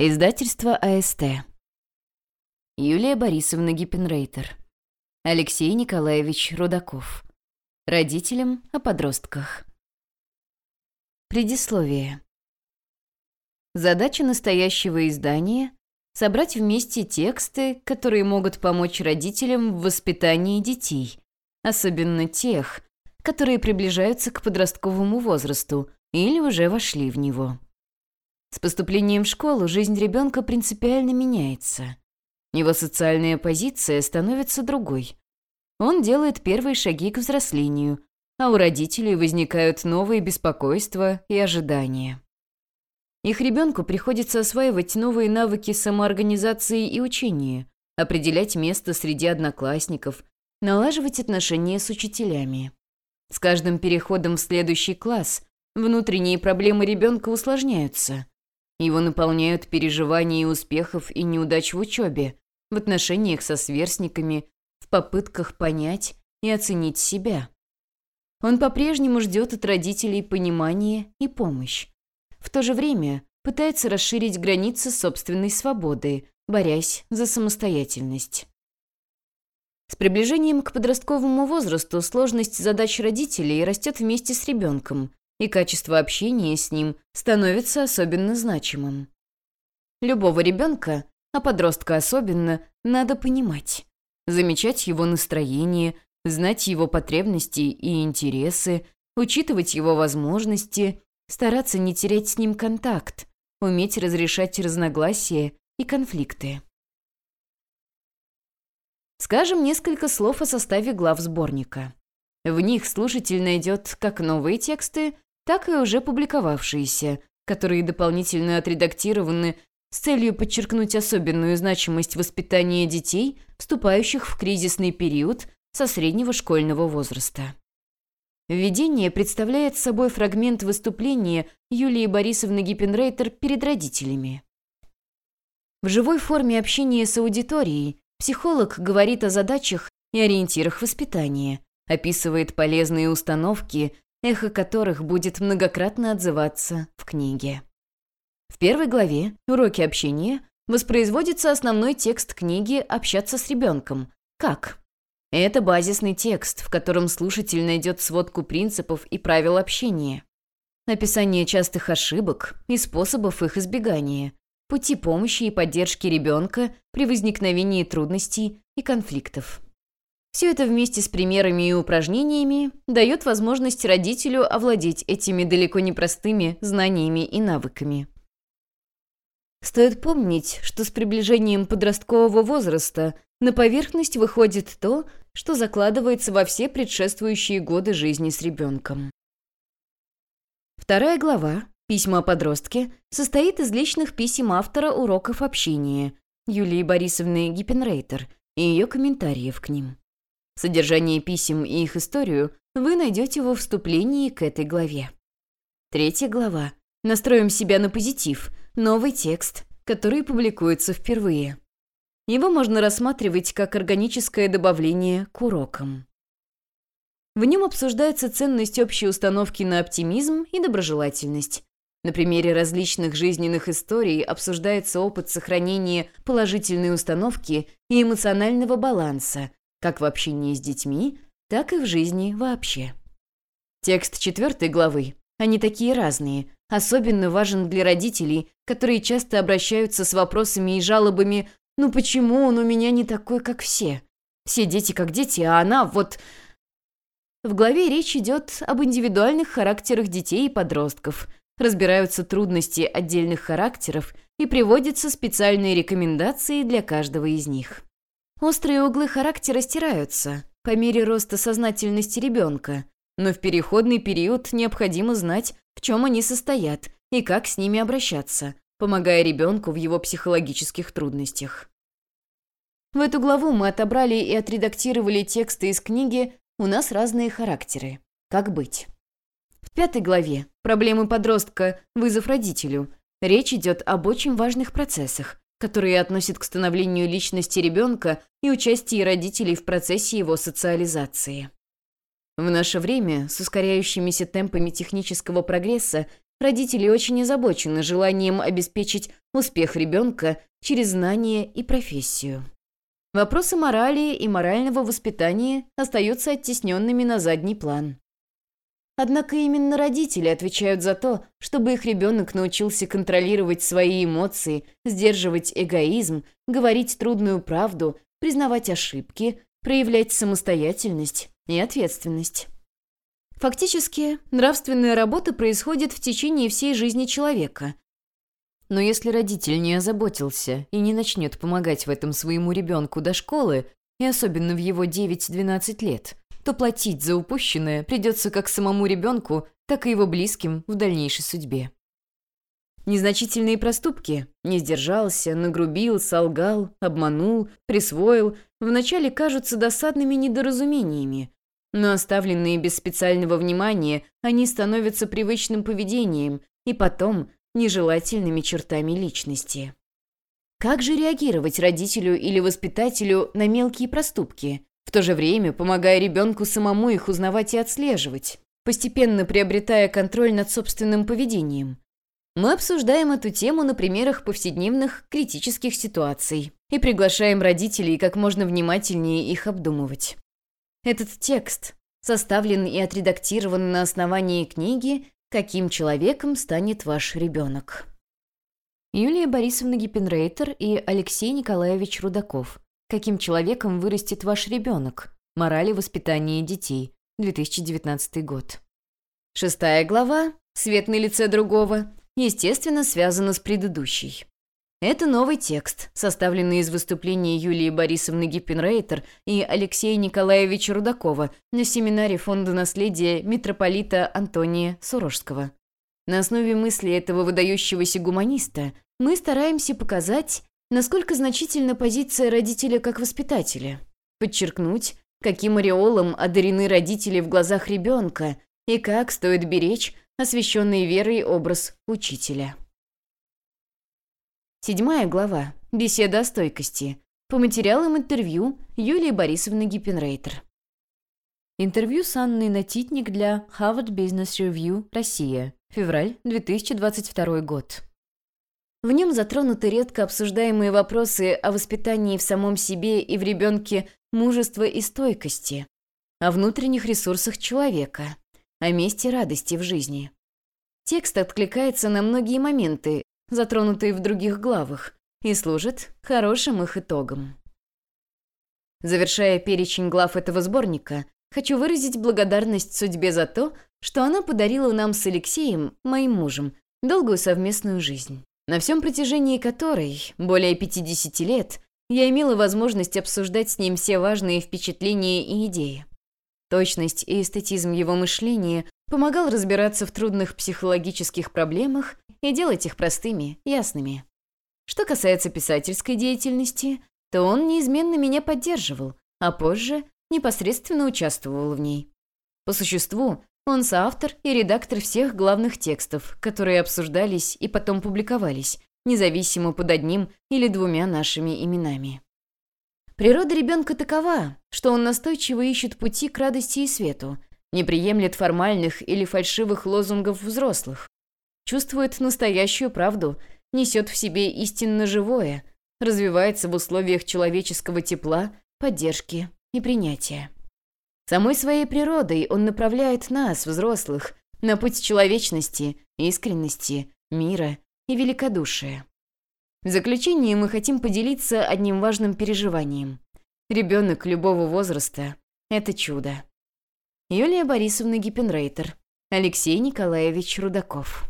Издательство АСТ. Юлия Борисовна Гиппенрейтер. Алексей Николаевич Рудаков. Родителям о подростках. Предисловие. Задача настоящего издания — собрать вместе тексты, которые могут помочь родителям в воспитании детей, особенно тех, которые приближаются к подростковому возрасту или уже вошли в него. С поступлением в школу жизнь ребенка принципиально меняется. Его социальная позиция становится другой. Он делает первые шаги к взрослению, а у родителей возникают новые беспокойства и ожидания. Их ребенку приходится осваивать новые навыки самоорганизации и учения, определять место среди одноклассников, налаживать отношения с учителями. С каждым переходом в следующий класс внутренние проблемы ребенка усложняются. Его наполняют переживания успехов и неудач в учебе, в отношениях со сверстниками, в попытках понять и оценить себя. Он по-прежнему ждет от родителей понимания и помощь. В то же время пытается расширить границы собственной свободы, борясь за самостоятельность. С приближением к подростковому возрасту сложность задач родителей растет вместе с ребенком, и качество общения с ним становится особенно значимым. Любого ребенка, а подростка особенно, надо понимать. Замечать его настроение, знать его потребности и интересы, учитывать его возможности, стараться не терять с ним контакт, уметь разрешать разногласия и конфликты. Скажем несколько слов о составе глав сборника. В них слушатель найдет как новые тексты, так и уже публиковавшиеся, которые дополнительно отредактированы с целью подчеркнуть особенную значимость воспитания детей, вступающих в кризисный период со среднего школьного возраста. Введение представляет собой фрагмент выступления Юлии Борисовны Гиппенрейтер перед родителями. В живой форме общения с аудиторией психолог говорит о задачах и ориентирах воспитания, описывает полезные установки, эхо которых будет многократно отзываться в книге. В первой главе «Уроки общения» воспроизводится основной текст книги «Общаться с ребенком». Как? Это базисный текст, в котором слушатель найдет сводку принципов и правил общения, описание частых ошибок и способов их избегания, пути помощи и поддержки ребенка при возникновении трудностей и конфликтов. Все это вместе с примерами и упражнениями дает возможность родителю овладеть этими далеко непростыми знаниями и навыками. Стоит помнить, что с приближением подросткового возраста на поверхность выходит то, что закладывается во все предшествующие годы жизни с ребенком. Вторая глава «Письма о подростке» состоит из личных писем автора уроков общения Юлии Борисовны Гиппенрейтер и ее комментариев к ним. Содержание писем и их историю вы найдете во вступлении к этой главе. Третья глава. Настроим себя на позитив. Новый текст, который публикуется впервые. Его можно рассматривать как органическое добавление к урокам. В нем обсуждается ценность общей установки на оптимизм и доброжелательность. На примере различных жизненных историй обсуждается опыт сохранения положительной установки и эмоционального баланса, как в общении с детьми, так и в жизни вообще. Текст четвертой главы, они такие разные, особенно важен для родителей, которые часто обращаются с вопросами и жалобами «Ну почему он у меня не такой, как все? Все дети как дети, а она вот...» В главе речь идет об индивидуальных характерах детей и подростков, разбираются трудности отдельных характеров и приводятся специальные рекомендации для каждого из них. Острые углы характера стираются по мере роста сознательности ребенка, но в переходный период необходимо знать, в чем они состоят и как с ними обращаться, помогая ребенку в его психологических трудностях. В эту главу мы отобрали и отредактировали тексты из книги «У нас разные характеры. Как быть?». В пятой главе «Проблемы подростка. Вызов родителю» речь идет об очень важных процессах, которые относят к становлению личности ребенка и участии родителей в процессе его социализации. В наше время с ускоряющимися темпами технического прогресса родители очень озабочены желанием обеспечить успех ребенка через знания и профессию. Вопросы морали и морального воспитания остаются оттесненными на задний план. Однако именно родители отвечают за то, чтобы их ребенок научился контролировать свои эмоции, сдерживать эгоизм, говорить трудную правду, признавать ошибки, проявлять самостоятельность и ответственность. Фактически, нравственная работа происходит в течение всей жизни человека. Но если родитель не озаботился и не начнет помогать в этом своему ребенку до школы, и особенно в его 9-12 лет, то платить за упущенное придется как самому ребенку, так и его близким в дальнейшей судьбе. Незначительные проступки – не сдержался, нагрубил, солгал, обманул, присвоил – вначале кажутся досадными недоразумениями, но оставленные без специального внимания, они становятся привычным поведением и потом нежелательными чертами личности. Как же реагировать родителю или воспитателю на мелкие проступки, в то же время помогая ребенку самому их узнавать и отслеживать, постепенно приобретая контроль над собственным поведением? Мы обсуждаем эту тему на примерах повседневных критических ситуаций и приглашаем родителей как можно внимательнее их обдумывать. Этот текст составлен и отредактирован на основании книги «Каким человеком станет ваш ребенок». Юлия Борисовна Гиппенрейтер и Алексей Николаевич Рудаков. «Каким человеком вырастет ваш ребенок? Морали воспитания детей». 2019 год. Шестая глава «Свет на лице другого» естественно связана с предыдущей. Это новый текст, составленный из выступлений Юлии Борисовны Гиппенрейтер и Алексея Николаевича Рудакова на семинаре Фонда наследия митрополита Антония Сурожского. На основе мысли этого выдающегося гуманиста мы стараемся показать, насколько значительна позиция родителя как воспитателя, подчеркнуть, каким ореолом одарены родители в глазах ребенка и как стоит беречь освященный верой образ учителя. Седьмая глава. Беседа о стойкости. По материалам интервью Юлии Борисовны Гиппенрейтер. Интервью с Анной Натитник для Harvard Business Review, Россия. Февраль 2022 год. В нем затронуты редко обсуждаемые вопросы о воспитании в самом себе и в ребенке мужества и стойкости, о внутренних ресурсах человека, о месте радости в жизни. Текст откликается на многие моменты, затронутые в других главах, и служит хорошим их итогом. Завершая перечень глав этого сборника, хочу выразить благодарность судьбе за то, что она подарила нам с Алексеем, моим мужем, долгую совместную жизнь, на всем протяжении которой, более 50 лет, я имела возможность обсуждать с ним все важные впечатления и идеи. Точность и эстетизм его мышления помогал разбираться в трудных психологических проблемах и делать их простыми, ясными. Что касается писательской деятельности, то он неизменно меня поддерживал, а позже непосредственно участвовал в ней. По существу, он соавтор и редактор всех главных текстов, которые обсуждались и потом публиковались, независимо под одним или двумя нашими именами. Природа ребенка такова, что он настойчиво ищет пути к радости и свету, не приемлет формальных или фальшивых лозунгов взрослых, чувствует настоящую правду, несет в себе истинно живое, развивается в условиях человеческого тепла, поддержки и принятия. Самой своей природой он направляет нас, взрослых, на путь человечности, искренности, мира и великодушия. В заключение мы хотим поделиться одним важным переживанием. Ребенок любого возраста – это чудо. Юлия Борисовна Гиппенрейтер, Алексей Николаевич Рудаков.